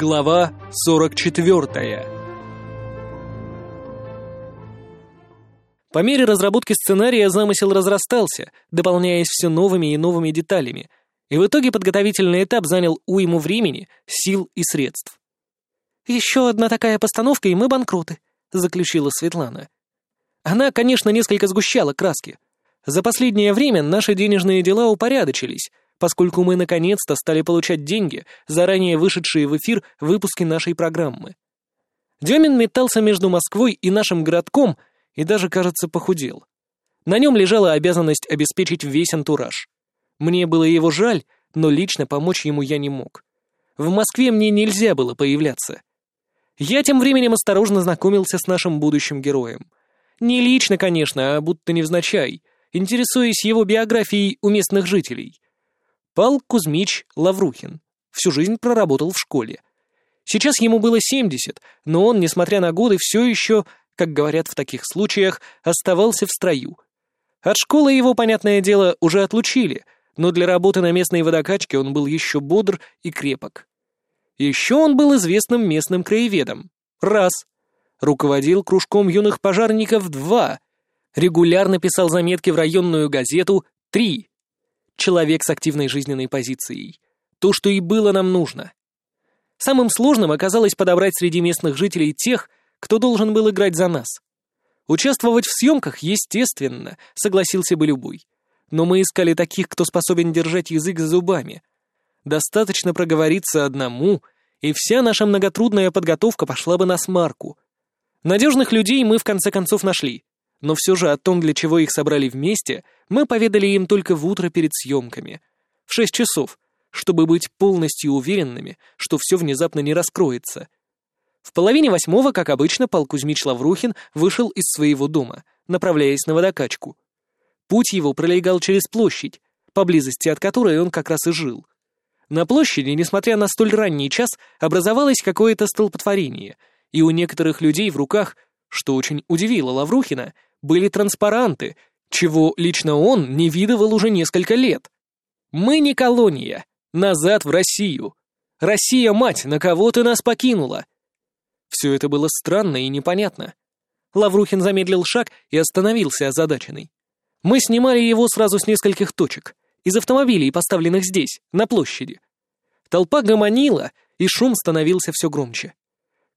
Глава 44 По мере разработки сценария замысел разрастался, дополняясь все новыми и новыми деталями, и в итоге подготовительный этап занял уйму времени, сил и средств. «Еще одна такая постановка, и мы банкроты», — заключила Светлана. Она, конечно, несколько сгущала краски. За последнее время наши денежные дела упорядочились, поскольку мы наконец-то стали получать деньги, заранее вышедшие в эфир выпуски нашей программы. Демин метался между Москвой и нашим городком и даже, кажется, похудел. На нем лежала обязанность обеспечить весь антураж. Мне было его жаль, но лично помочь ему я не мог. В Москве мне нельзя было появляться. Я тем временем осторожно знакомился с нашим будущим героем. Не лично, конечно, а будто невзначай, интересуясь его биографией у местных жителей. Пал Кузьмич Лаврухин. Всю жизнь проработал в школе. Сейчас ему было 70, но он, несмотря на годы, все еще, как говорят в таких случаях, оставался в строю. От школы его, понятное дело, уже отлучили, но для работы на местной водокачке он был еще бодр и крепок. Еще он был известным местным краеведом. Раз. Руководил кружком юных пожарников. Два. Регулярно писал заметки в районную газету. Три человек с активной жизненной позицией. То, что и было нам нужно. Самым сложным оказалось подобрать среди местных жителей тех, кто должен был играть за нас. Участвовать в съемках, естественно, согласился бы любой. Но мы искали таких, кто способен держать язык за зубами. Достаточно проговориться одному, и вся наша многотрудная подготовка пошла бы на смарку. Надежных людей мы в конце концов нашли но все же о том, для чего их собрали вместе, мы поведали им только в утро перед съемками. В шесть часов, чтобы быть полностью уверенными, что все внезапно не раскроется. В половине восьмого, как обычно, Пал Кузьмич Лаврухин вышел из своего дома, направляясь на водокачку. Путь его пролегал через площадь, поблизости от которой он как раз и жил. На площади, несмотря на столь ранний час, образовалось какое-то столпотворение, и у некоторых людей в руках, что очень удивило Лаврухина, были транспаранты, чего лично он не видывал уже несколько лет. «Мы не колония. Назад в Россию. Россия, мать, на кого ты нас покинула?» Все это было странно и непонятно. Лаврухин замедлил шаг и остановился озадаченный. Мы снимали его сразу с нескольких точек, из автомобилей, поставленных здесь, на площади. Толпа гомонила, и шум становился все громче.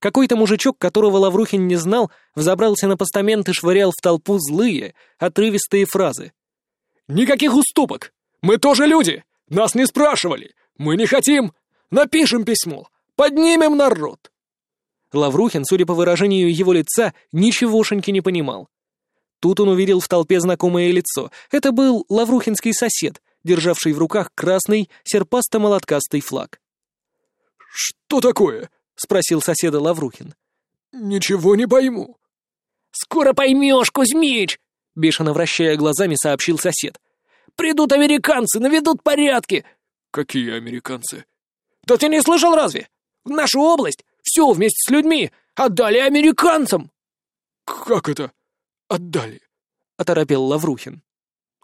Какой-то мужичок, которого Лаврухин не знал, взобрался на постамент и швырял в толпу злые, отрывистые фразы. «Никаких уступок! Мы тоже люди! Нас не спрашивали! Мы не хотим! Напишем письмо! Поднимем народ!» Лаврухин, судя по выражению его лица, ничегошеньки не понимал. Тут он увидел в толпе знакомое лицо. Это был лаврухинский сосед, державший в руках красный серпасто-молоткастый флаг. «Что такое?» — спросил соседа Лаврухин. «Ничего не пойму». «Скоро поймешь, Кузьмич!» — бешено вращая глазами, сообщил сосед. «Придут американцы, наведут порядки!» «Какие американцы?» «Да ты не слышал разве? В нашу область все вместе с людьми отдали американцам!» «Как это отдали?» — оторопел Лаврухин.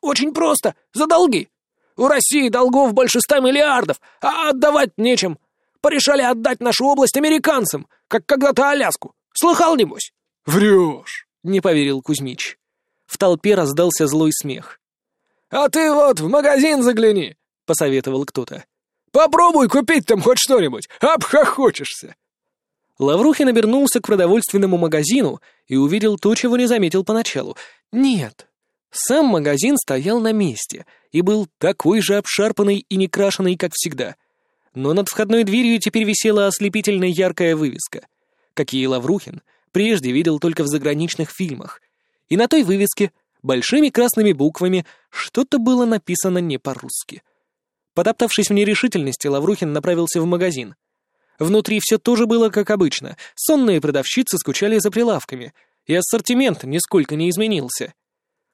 «Очень просто, за долги. У России долгов больше ста миллиардов, а отдавать нечем. Порешали отдать нашу область американцам, как когда-то Аляску. Слыхал, небось?» «Врешь!» — не поверил Кузьмич. В толпе раздался злой смех. «А ты вот в магазин загляни!» — посоветовал кто-то. «Попробуй купить там хоть что-нибудь, обхохочешься!» Лаврухин обернулся к продовольственному магазину и увидел то, чего не заметил поначалу. Нет, сам магазин стоял на месте и был такой же обшарпанный и некрашенный, как всегда — но над входной дверью теперь висела ослепительно яркая вывеска, какие Лаврухин прежде видел только в заграничных фильмах. И на той вывеске, большими красными буквами, что-то было написано не по-русски. Потоптавшись в нерешительности, Лаврухин направился в магазин. Внутри все тоже было как обычно, сонные продавщицы скучали за прилавками, и ассортимент нисколько не изменился.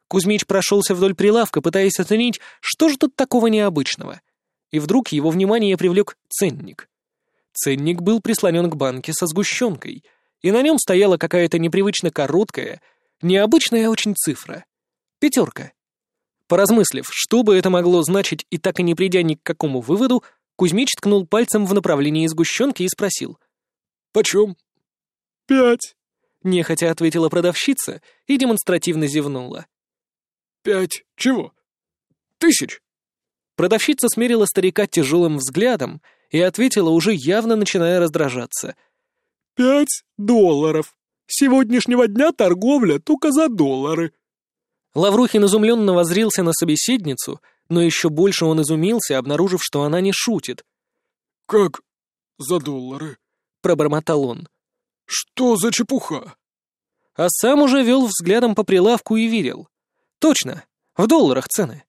Кузьмич прошелся вдоль прилавка, пытаясь оценить, что же тут такого необычного — и вдруг его внимание привлек ценник. Ценник был прислонен к банке со сгущенкой, и на нем стояла какая-то непривычно короткая, необычная очень цифра. Пятерка. Поразмыслив, что бы это могло значить и так и не придя ни к какому выводу, Кузьмич ткнул пальцем в направлении сгущенки и спросил. Почем? «Пять», — нехотя ответила продавщица и демонстративно зевнула. Пять чего? Тысяч? Продавщица смерила старика тяжелым взглядом и ответила, уже явно начиная раздражаться. Пять долларов. С сегодняшнего дня торговля только за доллары. Лаврухин изумленно возрился на собеседницу, но еще больше он изумился, обнаружив, что она не шутит. «Как за доллары?» — пробормотал он. «Что за чепуха?» А сам уже вел взглядом по прилавку и видел. Точно, в долларах цены.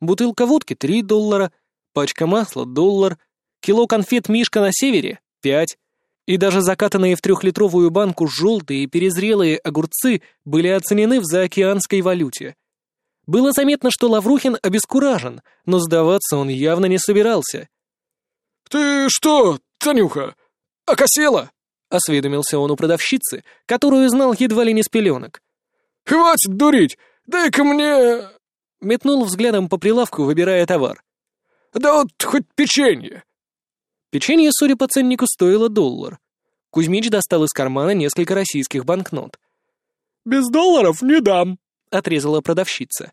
Бутылка водки — три доллара, пачка масла — доллар, кило конфет «Мишка» на севере — пять, и даже закатанные в трехлитровую банку желтые перезрелые огурцы были оценены в заокеанской валюте. Было заметно, что Лаврухин обескуражен, но сдаваться он явно не собирался. «Ты что, Танюха, окосела?» — осведомился он у продавщицы, которую знал едва ли не с пеленок. «Хватит дурить! Дай-ка мне...» Метнул взглядом по прилавку, выбирая товар. «Да вот хоть печенье!» Печенье, судя по ценнику, стоило доллар. Кузьмич достал из кармана несколько российских банкнот. «Без долларов не дам», — отрезала продавщица.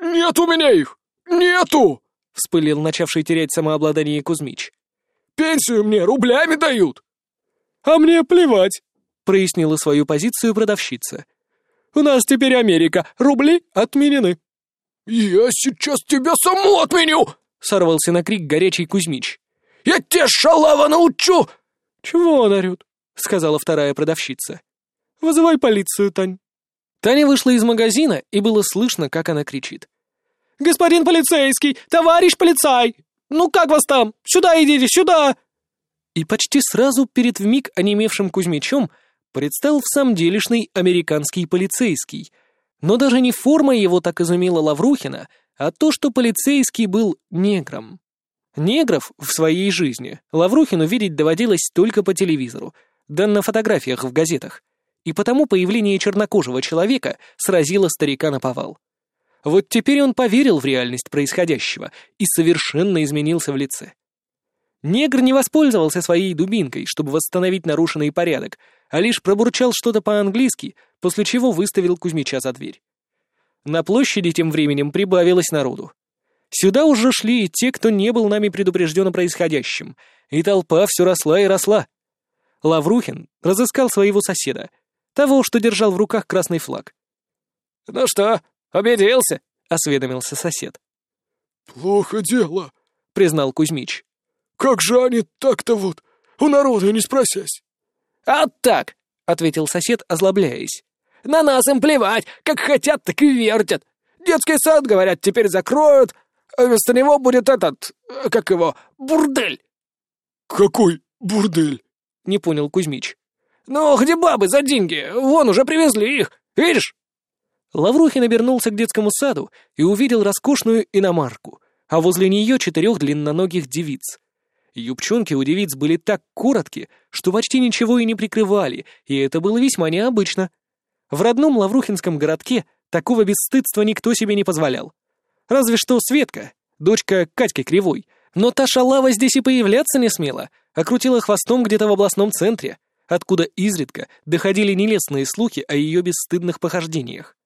«Нет у меня их! Нету!» — вспылил начавший терять самообладание Кузьмич. «Пенсию мне рублями дают!» «А мне плевать», — прояснила свою позицию продавщица. «У нас теперь Америка, рубли отменены». «Я сейчас тебя саму отменю!» — сорвался на крик горячий Кузьмич. «Я тебя, шалава, научу!» «Чего он орёт?» — сказала вторая продавщица. «Вызывай полицию, Тань». Таня вышла из магазина, и было слышно, как она кричит. «Господин полицейский! Товарищ полицай! Ну как вас там? Сюда идите, сюда!» И почти сразу перед вмиг онемевшим Кузьмичом предстал в самом делешный американский полицейский. Но даже не форма его так изумила Лаврухина, а то, что полицейский был негром. Негров в своей жизни Лаврухину видеть доводилось только по телевизору, да на фотографиях в газетах, и потому появление чернокожего человека сразило старика на повал. Вот теперь он поверил в реальность происходящего и совершенно изменился в лице. Негр не воспользовался своей дубинкой, чтобы восстановить нарушенный порядок, а лишь пробурчал что-то по-английски, после чего выставил Кузьмича за дверь. На площади тем временем прибавилось народу. Сюда уже шли и те, кто не был нами предупрежден о происходящем, и толпа все росла и росла. Лаврухин разыскал своего соседа, того, что держал в руках красный флаг. «Ну что, убедился?» — осведомился сосед. «Плохо дело», — признал Кузьмич. Как же они так-то вот, у народа не спросясь?» «А так», — ответил сосед, озлобляясь. «На нас им плевать, как хотят, так и вертят. Детский сад, говорят, теперь закроют, а вместо него будет этот, как его, бурдель». «Какой бурдель?» — не понял Кузьмич. «Ну, где бабы за деньги? Вон, уже привезли их, видишь?» Лаврухин обернулся к детскому саду и увидел роскошную иномарку, а возле нее четырех длинноногих девиц. Юбчонки у девиц были так коротки, что почти ничего и не прикрывали, и это было весьма необычно. В родном Лаврухинском городке такого бесстыдства никто себе не позволял. Разве что Светка, дочка Катьки Кривой, но та шалава здесь и появляться не смела, а крутила хвостом где-то в областном центре, откуда изредка доходили нелестные слухи о ее бесстыдных похождениях.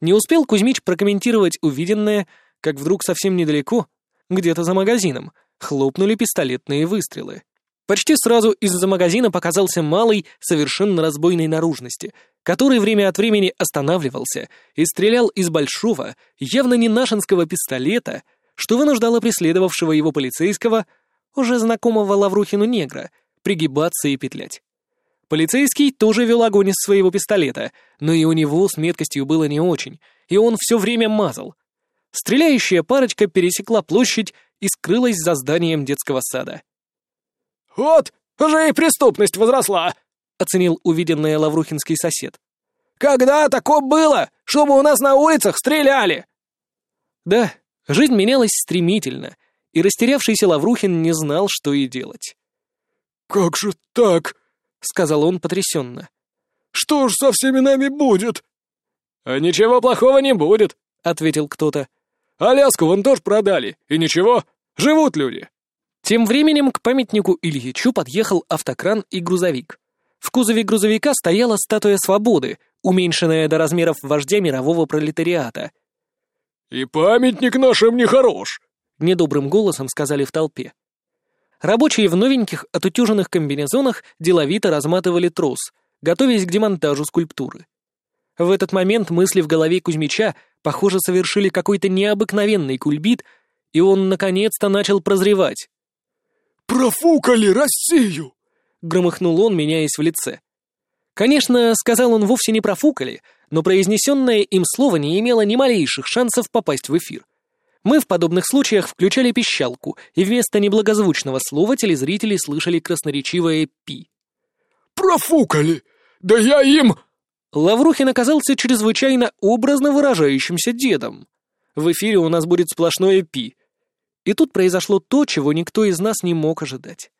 Не успел Кузьмич прокомментировать увиденное, как вдруг совсем недалеко, где-то за магазином, хлопнули пистолетные выстрелы. Почти сразу из-за магазина показался малый, совершенно разбойной наружности, который время от времени останавливался и стрелял из большого, явно не нашинского пистолета, что вынуждало преследовавшего его полицейского, уже знакомого Лаврухину негра, пригибаться и петлять. Полицейский тоже вел огонь из своего пистолета, но и у него с меткостью было не очень, и он все время мазал. Стреляющая парочка пересекла площадь и скрылась за зданием детского сада. «Вот, уже и преступность возросла!» — оценил увиденный лаврухинский сосед. «Когда такое было, чтобы у нас на улицах стреляли?» Да, жизнь менялась стремительно, и растерявшийся Лаврухин не знал, что и делать. «Как же так?» — сказал он потрясенно. «Что ж со всеми нами будет?» «А ничего плохого не будет», — ответил кто-то. «Аляску вон тоже продали, и ничего, живут люди». Тем временем к памятнику Ильичу подъехал автокран и грузовик. В кузове грузовика стояла статуя свободы, уменьшенная до размеров вождя мирового пролетариата. «И памятник нашим нехорош», — недобрым голосом сказали в толпе. Рабочие в новеньких отутюженных комбинезонах деловито разматывали трос, готовясь к демонтажу скульптуры. В этот момент мысли в голове Кузьмича, похоже, совершили какой-то необыкновенный кульбит, и он наконец-то начал прозревать. «Профукали Россию!» — громыхнул он, меняясь в лице. Конечно, сказал он вовсе не профукали, но произнесенное им слово не имело ни малейших шансов попасть в эфир. Мы в подобных случаях включали пищалку, и вместо неблагозвучного слова телезрители слышали красноречивое «пи». «Профукали! Да я им...» Лаврухин оказался чрезвычайно образно выражающимся дедом. В эфире у нас будет сплошное «пи». И тут произошло то, чего никто из нас не мог ожидать.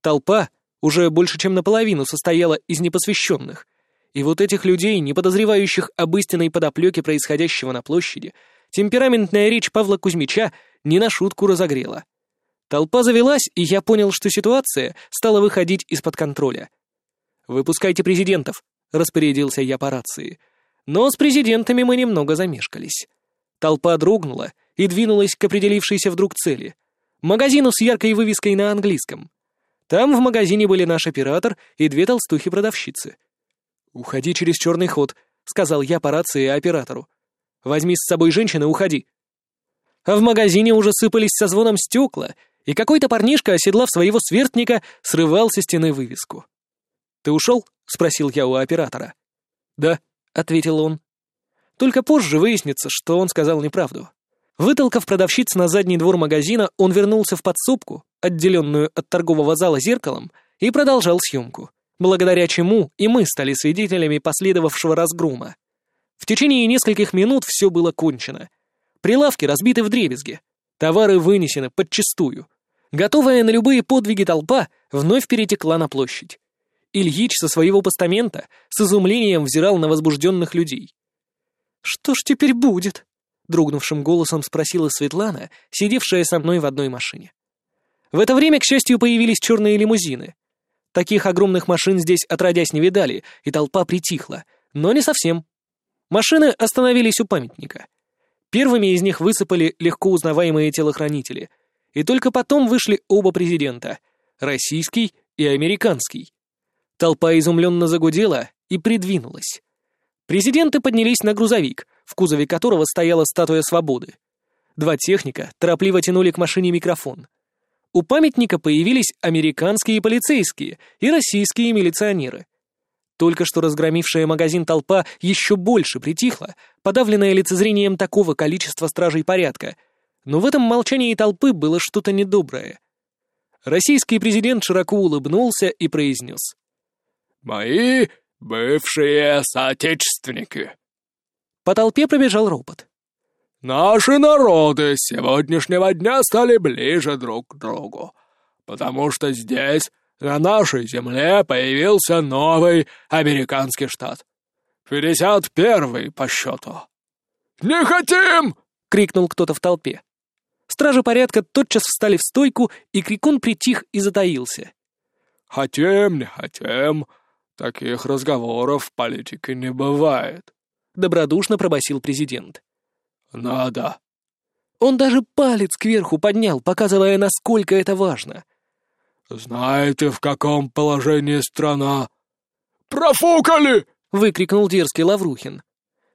Толпа уже больше чем наполовину состояла из непосвященных, и вот этих людей, не подозревающих об истинной подоплеке происходящего на площади, темпераментная речь Павла Кузьмича не на шутку разогрела. Толпа завелась, и я понял, что ситуация стала выходить из-под контроля. «Выпускайте президентов», — распорядился я по рации. Но с президентами мы немного замешкались. Толпа дрогнула и двинулась к определившейся вдруг цели — магазину с яркой вывеской на английском. Там в магазине были наш оператор и две толстухи-продавщицы. «Уходи через черный ход», — сказал я по рации оператору. «Возьми с собой женщину, уходи». А в магазине уже сыпались со звоном стекла, и какой-то парнишка, оседлав своего свертника, срывал со стены вывеску. «Ты ушел?» — спросил я у оператора. «Да», — ответил он. Только позже выяснится, что он сказал неправду. Вытолкав продавщиц на задний двор магазина, он вернулся в подсобку, отделенную от торгового зала зеркалом, и продолжал съемку, благодаря чему и мы стали свидетелями последовавшего разгрома. В течение нескольких минут все было кончено. Прилавки разбиты в дребезги, товары вынесены подчистую. Готовая на любые подвиги толпа вновь перетекла на площадь. Ильич со своего постамента с изумлением взирал на возбужденных людей. «Что ж теперь будет?» — дрогнувшим голосом спросила Светлана, сидевшая со мной в одной машине. В это время, к счастью, появились черные лимузины. Таких огромных машин здесь отродясь не видали, и толпа притихла, но не совсем. Машины остановились у памятника. Первыми из них высыпали легко узнаваемые телохранители, и только потом вышли оба президента — российский и американский. Толпа изумленно загудела и придвинулась. Президенты поднялись на грузовик, в кузове которого стояла статуя свободы. Два техника торопливо тянули к машине микрофон. У памятника появились американские полицейские и российские милиционеры. Только что разгромившая магазин толпа еще больше притихла, подавленная лицезрением такого количества стражей порядка. Но в этом молчании толпы было что-то недоброе. Российский президент широко улыбнулся и произнес. «Мои бывшие соотечественники». По толпе пробежал ропот. «Наши народы с сегодняшнего дня стали ближе друг к другу, потому что здесь, на нашей земле, появился новый американский штат. Пятьдесят первый по счету». «Не хотим!» — крикнул кто-то в толпе. Стражи порядка тотчас встали в стойку, и крикун притих и затаился. «Хотим, не хотим, таких разговоров в политике не бывает», — добродушно пробасил президент. «Надо». Он даже палец кверху поднял, показывая, насколько это важно. «Знаете, в каком положении страна?» «Профукали!» — выкрикнул дерзкий Лаврухин.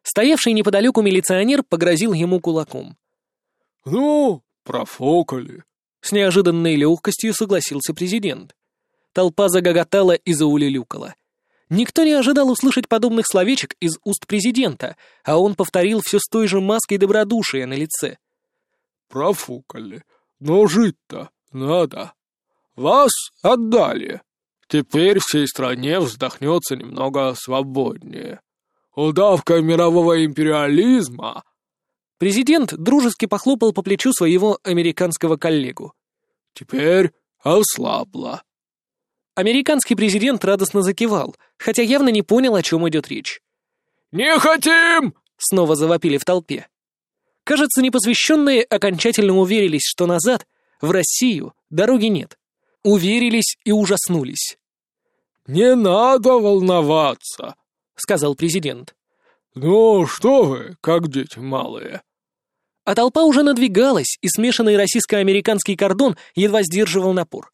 Стоявший неподалеку милиционер погрозил ему кулаком. «Ну, профукали!» С неожиданной легкостью согласился президент. Толпа загоготала и заулюлюкала. Никто не ожидал услышать подобных словечек из уст президента, а он повторил все с той же маской добродушия на лице. «Профукали. Но жить-то надо. Вас отдали. Теперь всей стране вздохнется немного свободнее. Удавка мирового империализма...» Президент дружески похлопал по плечу своего американского коллегу. «Теперь ослабла». Американский президент радостно закивал, хотя явно не понял, о чем идет речь. «Не хотим!» — снова завопили в толпе. Кажется, непосвященные окончательно уверились, что назад В Россию дороги нет. Уверились и ужаснулись. «Не надо волноваться», — сказал президент. «Ну, что вы, как дети малые». А толпа уже надвигалась, и смешанный российско-американский кордон едва сдерживал напор.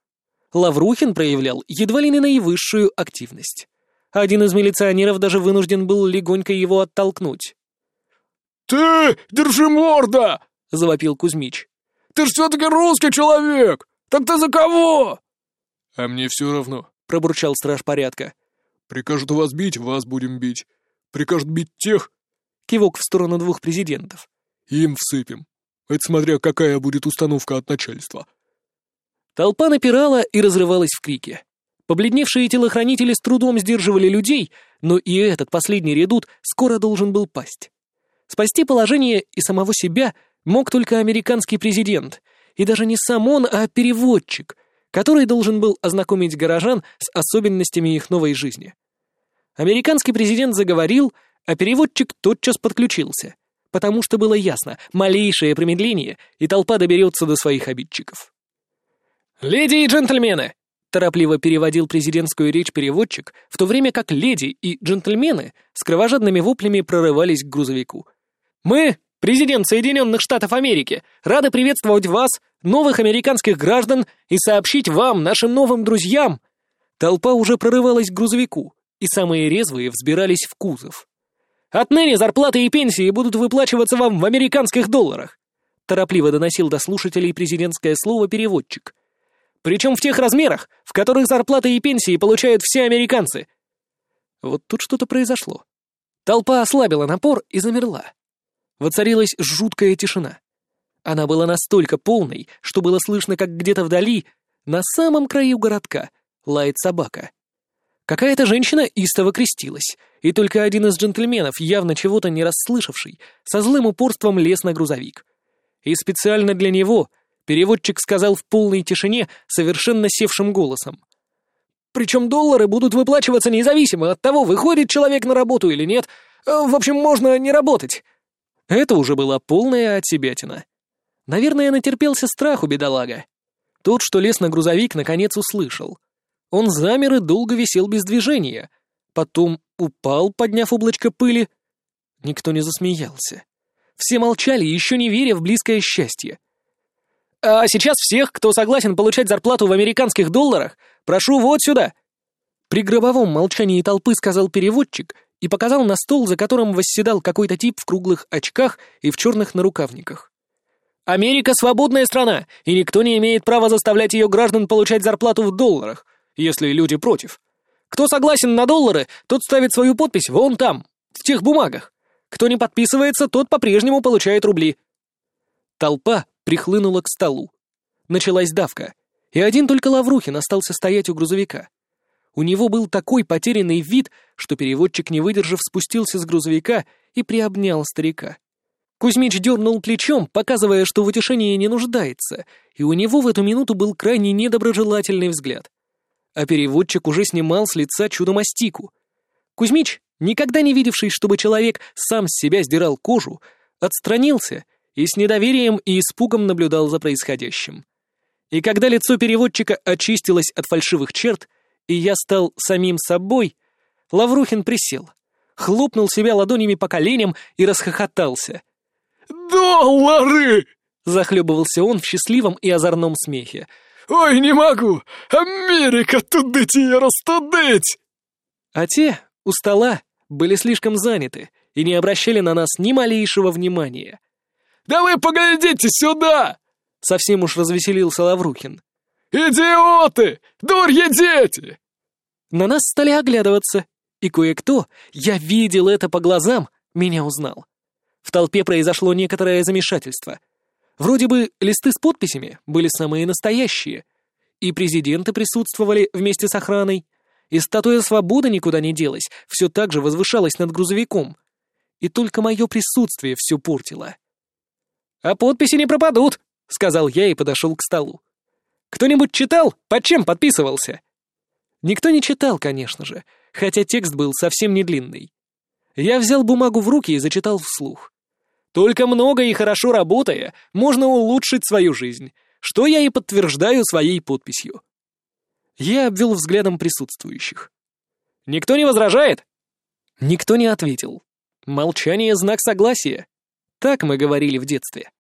Лаврухин проявлял едва ли не наивысшую активность. Один из милиционеров даже вынужден был легонько его оттолкнуть. «Ты, держи морда!» — завопил Кузьмич. «Ты ж все-таки русский человек! Так ты за кого?» «А мне все равно», — пробурчал страж порядка. «Прикажут вас бить, вас будем бить. Прикажут бить тех...» Кивок в сторону двух президентов. «Им всыпем. Это смотря какая будет установка от начальства». Толпа напирала и разрывалась в крике. Побледневшие телохранители с трудом сдерживали людей, но и этот последний редут скоро должен был пасть. Спасти положение и самого себя мог только американский президент, и даже не сам он, а переводчик, который должен был ознакомить горожан с особенностями их новой жизни. Американский президент заговорил, а переводчик тотчас подключился, потому что было ясно, малейшее промедление, и толпа доберется до своих обидчиков. «Леди и джентльмены!» — торопливо переводил президентскую речь переводчик, в то время как леди и джентльмены с кровожадными воплями прорывались к грузовику. «Мы, президент Соединенных Штатов Америки, рады приветствовать вас, новых американских граждан, и сообщить вам, нашим новым друзьям!» Толпа уже прорывалась к грузовику, и самые резвые взбирались в кузов. «Отныне зарплаты и пенсии будут выплачиваться вам в американских долларах!» Торопливо доносил до слушателей президентское слово переводчик. «Причем в тех размерах, в которых зарплаты и пенсии получают все американцы!» Вот тут что-то произошло. Толпа ослабила напор и замерла. Воцарилась жуткая тишина. Она была настолько полной, что было слышно, как где-то вдали, на самом краю городка, лает собака. Какая-то женщина истово крестилась, и только один из джентльменов, явно чего-то не расслышавший, со злым упорством лез на грузовик. И специально для него переводчик сказал в полной тишине, совершенно севшим голосом. «Причем доллары будут выплачиваться независимо от того, выходит человек на работу или нет. В общем, можно не работать». Это уже была полная отсебятина. Наверное, натерпелся страху бедолага. Тот, что лез на грузовик, наконец услышал. Он замер и долго висел без движения. Потом упал, подняв облачко пыли. Никто не засмеялся. Все молчали, еще не веря в близкое счастье. «А сейчас всех, кто согласен получать зарплату в американских долларах, прошу вот сюда!» При гробовом молчании толпы сказал переводчик и показал на стол, за которым восседал какой-то тип в круглых очках и в черных нарукавниках. «Америка — свободная страна, и никто не имеет права заставлять ее граждан получать зарплату в долларах если люди против. Кто согласен на доллары, тот ставит свою подпись вон там, в тех бумагах. Кто не подписывается, тот по-прежнему получает рубли. Толпа прихлынула к столу. Началась давка, и один только Лаврухин остался стоять у грузовика. У него был такой потерянный вид, что переводчик, не выдержав, спустился с грузовика и приобнял старика. Кузьмич дернул плечом, показывая, что в утешении не нуждается, и у него в эту минуту был крайне недоброжелательный взгляд а переводчик уже снимал с лица чудо-мастику. Кузьмич, никогда не видевший, чтобы человек сам с себя сдирал кожу, отстранился и с недоверием и испугом наблюдал за происходящим. И когда лицо переводчика очистилось от фальшивых черт, и я стал самим собой, Лаврухин присел, хлопнул себя ладонями по коленям и расхохотался. «Доллары!» — захлебывался он в счастливом и озорном смехе — «Ой, не могу! Америка, тудыть ее растудыть!» А те, у стола, были слишком заняты и не обращали на нас ни малейшего внимания. «Да вы погодите сюда!» Совсем уж развеселился Лаврухин. «Идиоты! Дурья дети!» На нас стали оглядываться, и кое-кто, я видел это по глазам, меня узнал. В толпе произошло некоторое замешательство — Вроде бы листы с подписями были самые настоящие. И президенты присутствовали вместе с охраной. И статуя свободы никуда не делась, все так же возвышалась над грузовиком. И только мое присутствие все портило. «А подписи не пропадут», — сказал я и подошел к столу. «Кто-нибудь читал, под чем подписывался?» Никто не читал, конечно же, хотя текст был совсем не длинный. Я взял бумагу в руки и зачитал вслух. Только много и хорошо работая, можно улучшить свою жизнь. что я и подтверждаю своей подписью. Я обвел взглядом присутствующих. «Никто не возражает?» Никто не ответил. Молчание — знак согласия. Так мы говорили в детстве.